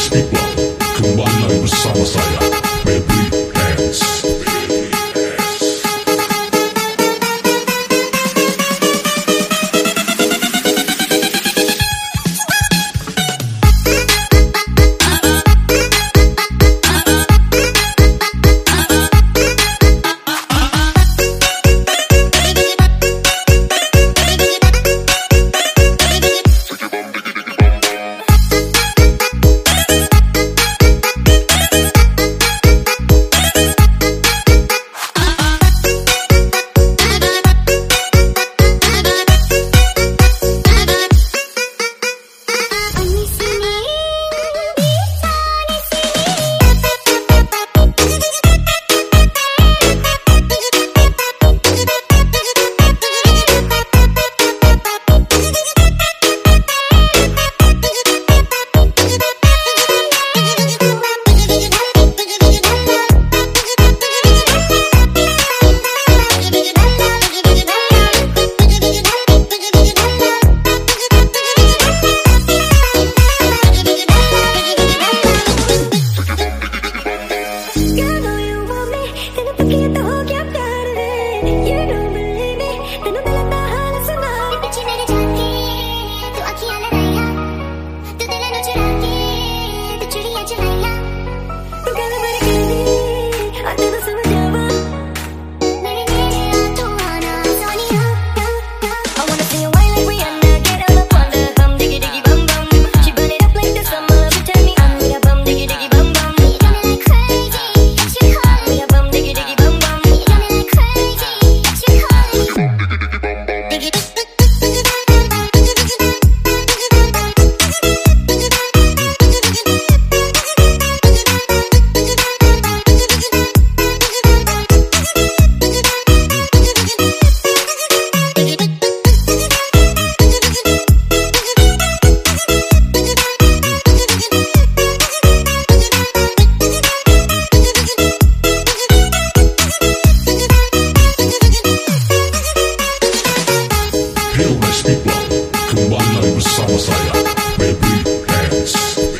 speak well. Kembali bersama saya you. know Hero nice people, Kembali bersama saya Baby Hands.